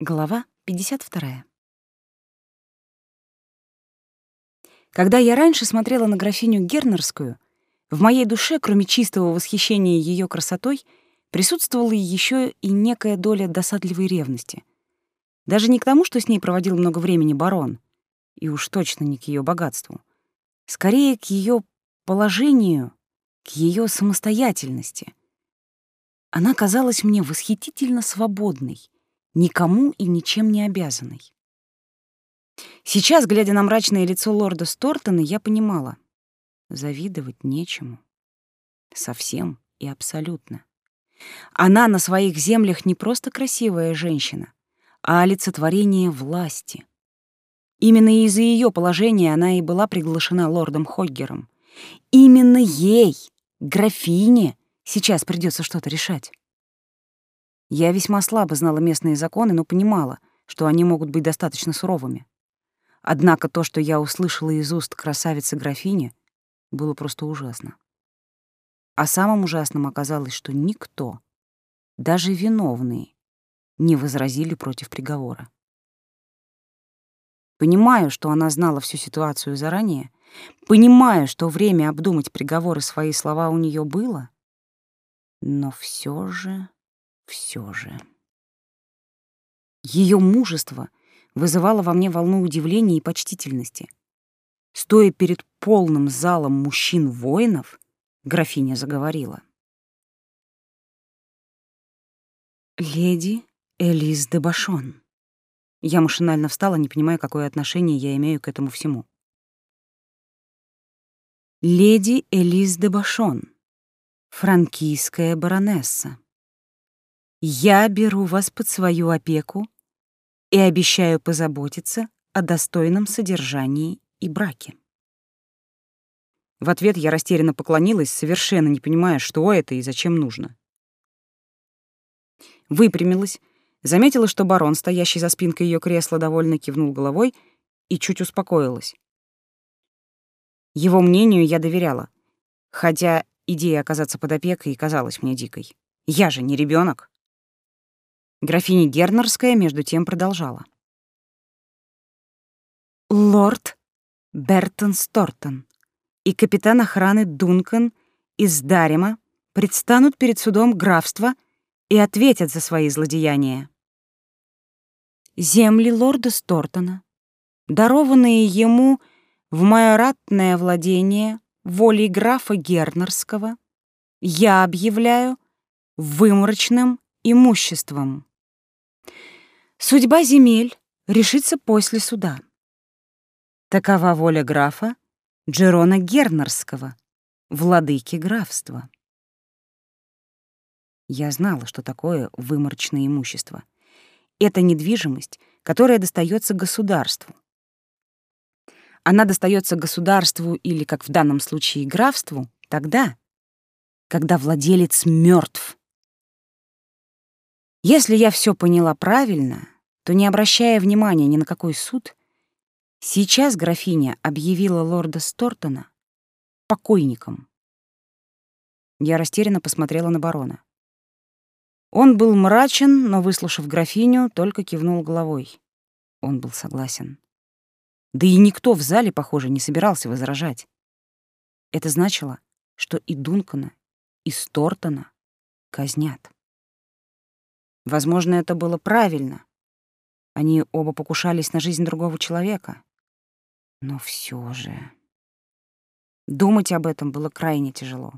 Глава 52. Когда я раньше смотрела на графиню Гернерскую, в моей душе, кроме чистого восхищения ее красотой, присутствовала еще и некая доля досадливой ревности. Даже не к тому, что с ней проводил много времени барон, и уж точно не к ее богатству. Скорее, к ее положению, к ее самостоятельности. Она казалась мне восхитительно свободной — никому и ничем не обязанной. Сейчас, глядя на мрачное лицо лорда Стортона, я понимала, завидовать нечему. Совсем и абсолютно. Она на своих землях не просто красивая женщина, а олицетворение власти. Именно из-за ее положения она и была приглашена лордом Хоггером. Именно ей, графине, сейчас придется что-то решать. Я весьма слабо знала местные законы, но понимала, что они могут быть достаточно суровыми. Однако то, что я услышала из уст красавицы-графини, было просто ужасно. А самым ужасным оказалось, что никто, даже виновные, не возразили против приговора. Понимаю, что она знала всю ситуацию заранее, понимаю, что время обдумать приговор и свои слова у нее было, но все же все же. Ее мужество вызывало во мне волну удивления и почтительности. Стоя перед полным залом мужчин-воинов, графиня заговорила. «Леди Элис де Башон». Я машинально встала, не понимая, какое отношение я имею к этому всему. «Леди Элис де Башон, франкийская баронесса». Я беру вас под свою опеку и обещаю позаботиться о достойном содержании и браке. В ответ я растерянно поклонилась, совершенно не понимая, что это и зачем нужно. Выпрямилась, заметила, что барон, стоящий за спинкой ее кресла, довольно кивнул головой и чуть успокоилась. Его мнению я доверяла, хотя идея оказаться под опекой казалась мне дикой. Я же не ребенок. Графиня Гернерская между тем продолжала. Лорд Бертон Стортон и капитан охраны Дункан из Дарима предстанут перед судом графства и ответят за свои злодеяния. Земли лорда Стортона, дарованные ему в майоратное владение волей графа Гернерского, я объявляю выморочным имуществом. Судьба земель решится после суда. Такова воля графа Джерона Гернерского, владыки графства. Я знала, что такое выморочное имущество. Это недвижимость, которая достается государству. Она достается государству или, как в данном случае, графству, тогда, когда владелец мертв. Если я все поняла правильно, то, не обращая внимания ни на какой суд, сейчас графиня объявила лорда Стортона покойником. Я растерянно посмотрела на барона. Он был мрачен, но, выслушав графиню, только кивнул головой. Он был согласен. Да и никто в зале, похоже, не собирался возражать. Это значило, что и Дункана, и Стортона казнят. Возможно, это было правильно. Они оба покушались на жизнь другого человека. Но все же... Думать об этом было крайне тяжело.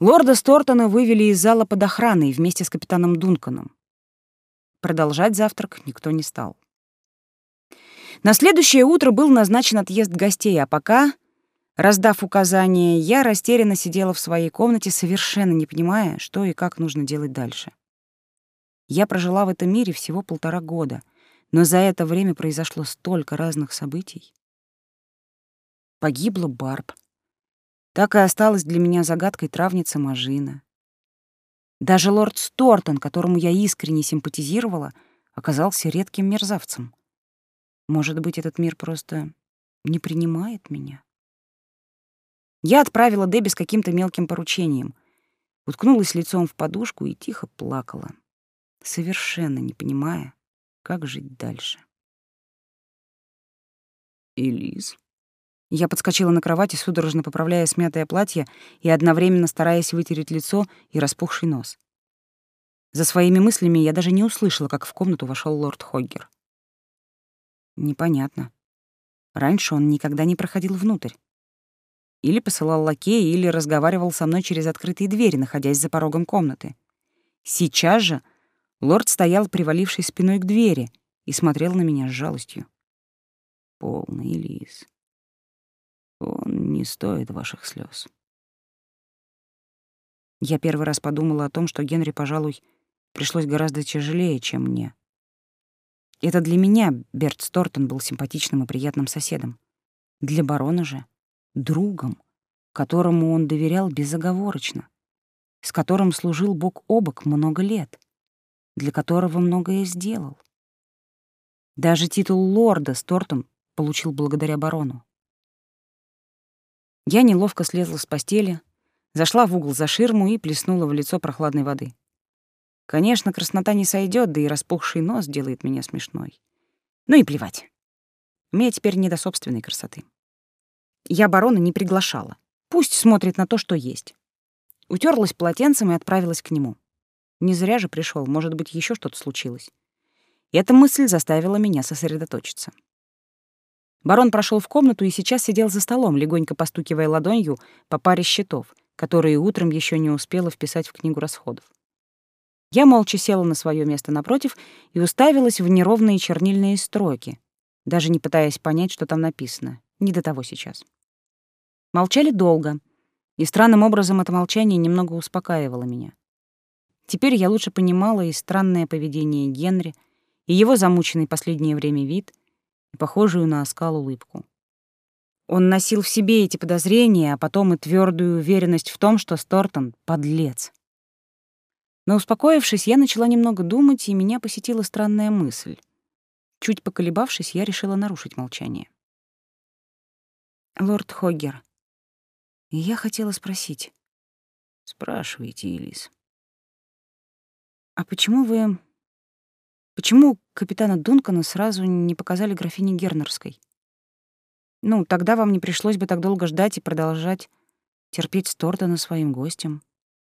Лорда Стортона вывели из зала под охраной вместе с капитаном Дунканом. Продолжать завтрак никто не стал. На следующее утро был назначен отъезд гостей, а пока, раздав указания, я растерянно сидела в своей комнате, совершенно не понимая, что и как нужно делать дальше. Я прожила в этом мире всего полтора года, но за это время произошло столько разных событий. Погибла Барб. Так и осталась для меня загадкой травница Мажина. Даже лорд Стортон, которому я искренне симпатизировала, оказался редким мерзавцем. Может быть, этот мир просто не принимает меня? Я отправила Дебби с каким-то мелким поручением, уткнулась лицом в подушку и тихо плакала. Совершенно не понимая, как жить дальше. «Элис?» Я подскочила на кровати, судорожно поправляя смятое платье и одновременно стараясь вытереть лицо и распухший нос. За своими мыслями я даже не услышала, как в комнату вошел лорд Хоггер. Непонятно. Раньше он никогда не проходил внутрь. Или посылал лакея, или разговаривал со мной через открытые двери, находясь за порогом комнаты. Сейчас же лорд стоял, привалившись спиной к двери, и смотрел на меня с жалостью. Полный лис. Он не стоит ваших слез. Я первый раз подумала о том, что Генри, пожалуй, пришлось гораздо тяжелее, чем мне. Это для меня Берт Стортон был симпатичным и приятным соседом. Для барона же — другом, которому он доверял безоговорочно, с которым служил бок о бок много лет, для которого многое сделал. Даже титул лорда Стортон получил благодаря барону. Я неловко слезла с постели, зашла в угол за ширму и плеснула в лицо прохладной воды. Конечно, краснота не сойдет, да и распухший нос делает меня смешной. Ну и плевать. Мне теперь не до собственной красоты. Я барона не приглашала. Пусть смотрит на то, что есть. Утерлась полотенцем и отправилась к нему. Не зря же пришел, может быть, еще что-то случилось. И эта мысль заставила меня сосредоточиться. Барон прошел в комнату и сейчас сидел за столом, легонько постукивая ладонью по паре счетов, которые утром еще не успела вписать в книгу расходов. Я молча села на свое место напротив и уставилась в неровные чернильные строки, даже не пытаясь понять, что там написано. Не до того сейчас. Молчали долго, и странным образом это молчание немного успокаивало меня. Теперь я лучше понимала и странное поведение Генри, и его замученный последнее время вид, и похожую на оскал улыбку. Он носил в себе эти подозрения, а потом и твердую уверенность в том, что Стортон — подлец. Но успокоившись, я начала немного думать, и меня посетила странная мысль. Чуть поколебавшись, я решила нарушить молчание. «Лорд Хоггер, я хотела спросить». «Спрашивайте, Элис». «А почему вы... Почему капитана Дункана сразу не показали графине Гернерской? Ну, тогда вам не пришлось бы так долго ждать и продолжать терпеть Стортона своим гостем».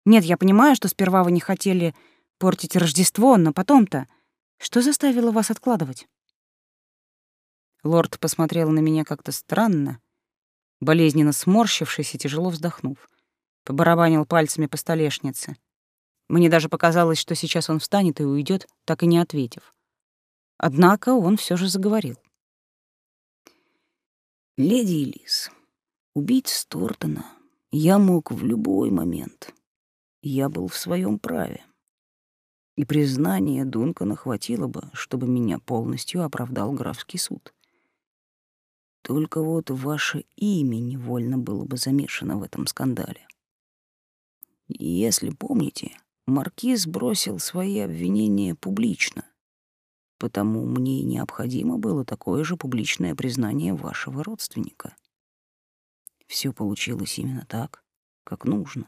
Нет, я понимаю, что сперва вы не хотели портить Рождество, но потом-то... Что заставило вас откладывать? Лорд посмотрел на меня как-то странно, болезненно сморщившись и тяжело вздохнув. Побарабанил пальцами по столешнице. Мне даже показалось, что сейчас он встанет и уйдет, так и не ответив. Однако он все же заговорил. «Леди Элис, убить Стортона я мог в любой момент я был в своем праве. И признание Дункана хватило бы, чтобы меня полностью оправдал графский суд. Только вот ваше имя невольно было бы замешано в этом скандале. Если помните, маркиз бросил свои обвинения публично, потому мне необходимо было такое же публичное признание вашего родственника. Все получилось именно так, как нужно.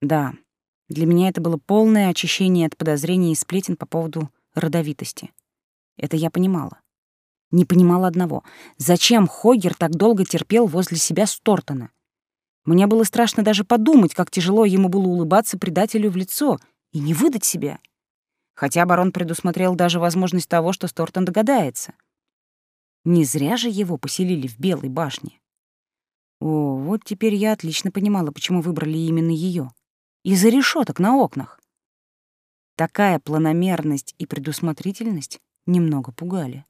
Да, для меня это было полное очищение от подозрений и сплетен по поводу родовитости. Это я понимала. Не понимала одного. Зачем Хогер так долго терпел возле себя Стортона? Мне было страшно даже подумать, как тяжело ему было улыбаться предателю в лицо и не выдать себя. Хотя барон предусмотрел даже возможность того, что Стортон догадается. Не зря же его поселили в Белой башне. О, вот теперь я отлично понимала, почему выбрали именно ее из-за решеток на окнах. Такая планомерность и предусмотрительность немного пугали.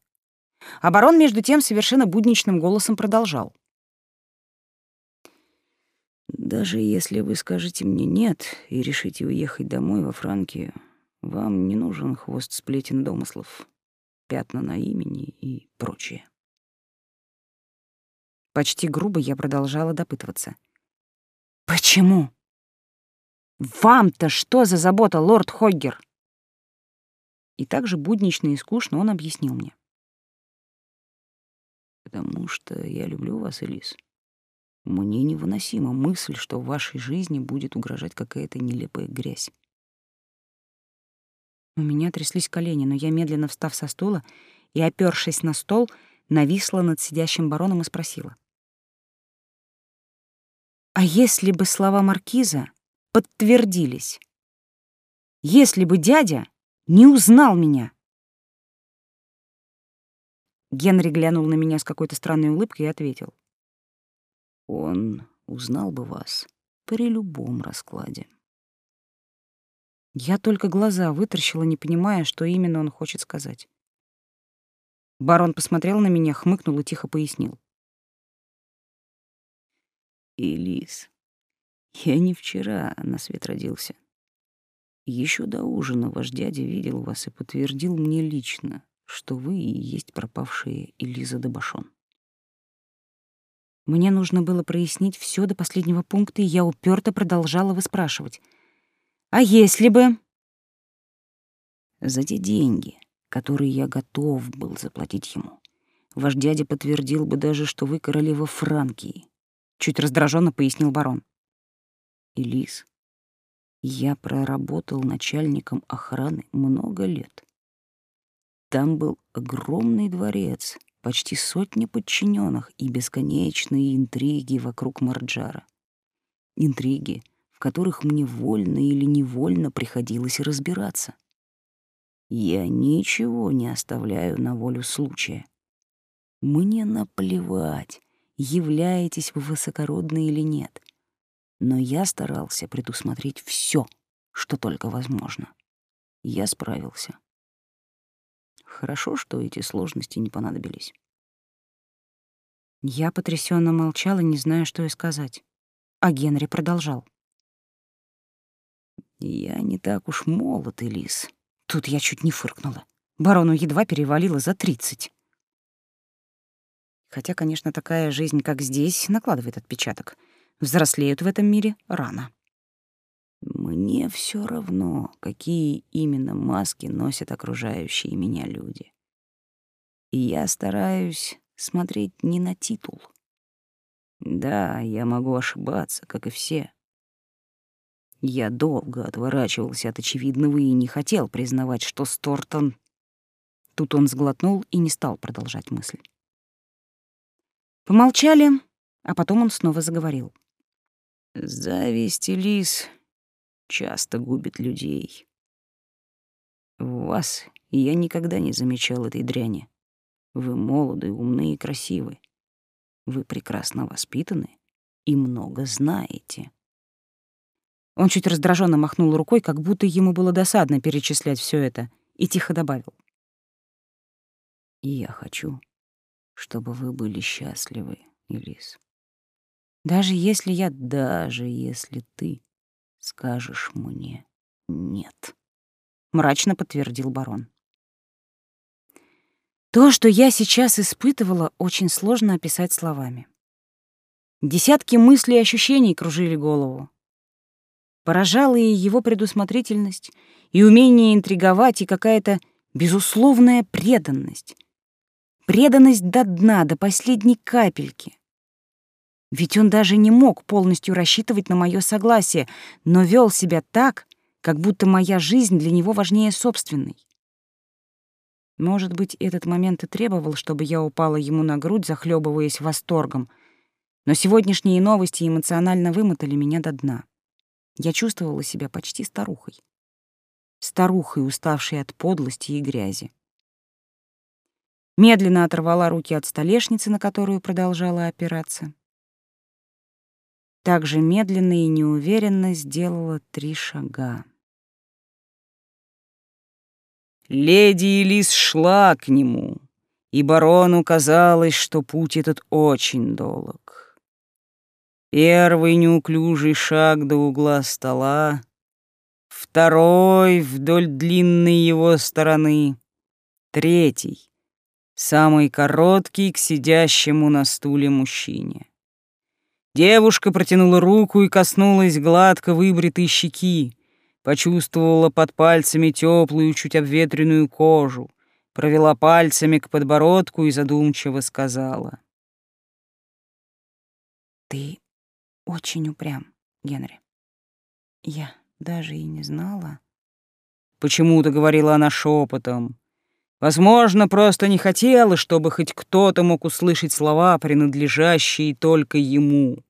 Барон, между тем, совершенно будничным голосом продолжал. «Даже если вы скажете мне «нет» и решите уехать домой во Франкию, вам не нужен хвост сплетен домыслов, пятна на имени и прочее». Почти грубо я продолжала допытываться. «Почему?» Вам-то что за забота, лорд Хоггер? И так же буднично и скучно он объяснил мне. Потому что я люблю вас, Элис. Мне невыносима мысль, что в вашей жизни будет угрожать какая-то нелепая грязь. У меня тряслись колени, но я, медленно встав со стула и, опёршись на стол, нависла над сидящим бароном и спросила. «А если бы слова маркиза подтвердились? Если бы дядя не узнал меня?» Генри глянул на меня с какой-то странной улыбкой и ответил. «Он узнал бы вас при любом раскладе». Я только глаза вытаращила, не понимая, что именно он хочет сказать. Барон посмотрел на меня, хмыкнул и тихо пояснил. «Элис, я не вчера на свет родился. Еще до ужина ваш дядя видел вас и подтвердил мне лично, что вы и есть пропавшая Элиза Дебашон. Мне нужно было прояснить все до последнего пункта, и я уперто продолжала выспрашивать — а если бы... За те деньги, которые я готов был заплатить ему, ваш дядя подтвердил бы даже, что вы королева Франкии. Чуть раздраженно пояснил барон. Элис, я проработал начальником охраны много лет. Там был огромный дворец, почти сотня подчиненных и бесконечные интриги вокруг Марджара. Интриги, в которых мне вольно или невольно приходилось разбираться. Я ничего не оставляю на волю случая. Мне наплевать, являетесь вы высокородны или нет. Но я старался предусмотреть все, что только возможно. Я справился. Хорошо, что эти сложности не понадобились. Я потрясенно молчала, не зная, что и сказать. А Генри продолжал. Я не так уж молод, Элис. Тут я чуть не фыркнула. Барону едва перевалило за тридцать. Хотя, конечно, такая жизнь, как здесь, накладывает отпечаток. Взрослеют в этом мире рано. Мне все равно, какие именно маски носят окружающие меня люди. И я стараюсь смотреть не на титул. Да, я могу ошибаться, как и все. Я долго отворачивался от очевидного и не хотел признавать, что Стортон... Тут он сглотнул и не стал продолжать мысль. Помолчали, а потом он снова заговорил. «Зависть и лис часто губит людей. В вас я никогда не замечал этой дряни. Вы молоды, умны и красивы. Вы прекрасно воспитаны и много знаете. Он чуть раздраженно махнул рукой, как будто ему было досадно перечислять все это, и тихо добавил. «И я хочу, чтобы вы были счастливы, Элис. Даже если я... Даже если ты скажешь мне «нет», — мрачно подтвердил барон. То, что я сейчас испытывала, очень сложно описать словами. Десятки мыслей и ощущений кружили голову. Поражала и его предусмотрительность, и умение интриговать, и какая-то безусловная преданность. Преданность до дна, до последней капельки. Ведь он даже не мог полностью рассчитывать на мое согласие, но вел себя так, как будто моя жизнь для него важнее собственной. Может быть, этот момент и требовал, чтобы я упала ему на грудь, захлебываясь восторгом, но сегодняшние новости эмоционально вымотали меня до дна я чувствовала себя почти старухой. Старухой, уставшей от подлости и грязи. Медленно оторвала руки от столешницы, на которую продолжала опираться. Также медленно и неуверенно сделала три шага. Леди Элис шла к нему, и барону казалось, что путь этот очень долг. Первый неуклюжий шаг до угла стола, второй вдоль длинной его стороны, третий, самый короткий к сидящему на стуле мужчине. Девушка протянула руку и коснулась гладко выбритой щеки, почувствовала под пальцами теплую, чуть обветренную кожу, провела пальцами к подбородку и задумчиво сказала. «Ты очень упрям, Генри. Я даже и не знала. — почему-то говорила она шепотом. Возможно, просто не хотела, чтобы хоть кто-то мог услышать слова, принадлежащие только ему.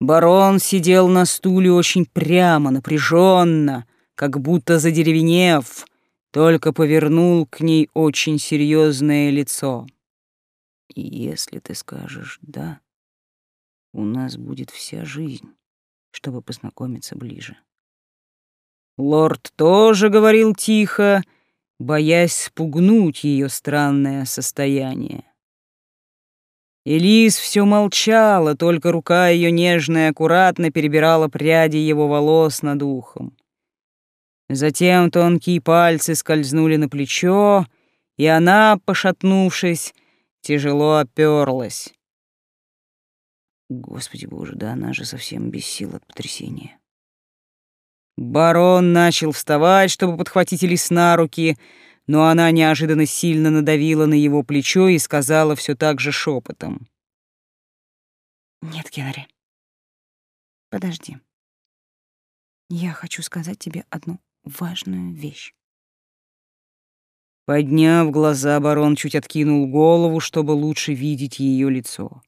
Барон сидел на стуле очень прямо, напряженно, как будто задеревенев, только повернул к ней очень серьезное лицо. И если ты скажешь «да», у нас будет вся жизнь, чтобы познакомиться ближе. Лорд тоже говорил тихо, боясь спугнуть ее странное состояние. Элис все молчала, только рука ее нежная аккуратно перебирала пряди его волос над ухом. Затем тонкие пальцы скользнули на плечо, и она, пошатнувшись, тяжело оперлась. Господи боже, да она же совсем без сил от потрясения. Барон начал вставать, чтобы подхватить Элис на руки, но она неожиданно сильно надавила на его плечо и сказала все так же шепотом. «Нет, Генри, подожди. Я хочу сказать тебе одну важную вещь». Подняв глаза, барон чуть откинул голову, чтобы лучше видеть ее лицо.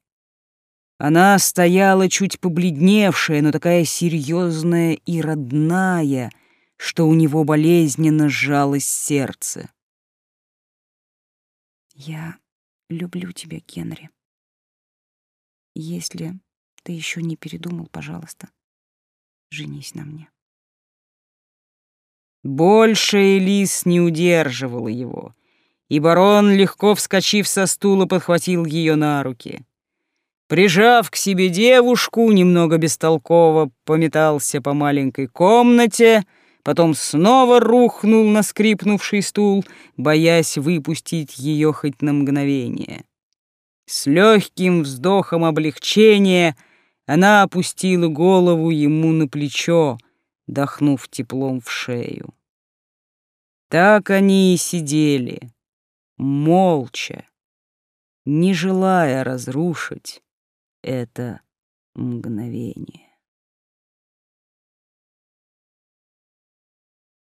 Она стояла чуть побледневшая, но такая серьезная и родная, что у него болезненно сжалось сердце. «Я люблю тебя, Генри. Если ты еще не передумал, пожалуйста, женись на мне». Больше Элис не удерживала его, и барон, легко вскочив со стула, подхватил ее на руки. Прижав к себе девушку, немного бестолково пометался по маленькой комнате, потом снова рухнул на скрипнувший стул, боясь выпустить ее хоть на мгновение. С легким вздохом облегчения она опустила голову ему на плечо, дохнув теплом в шею. Так они и сидели, молча, не желая разрушить это мгновение.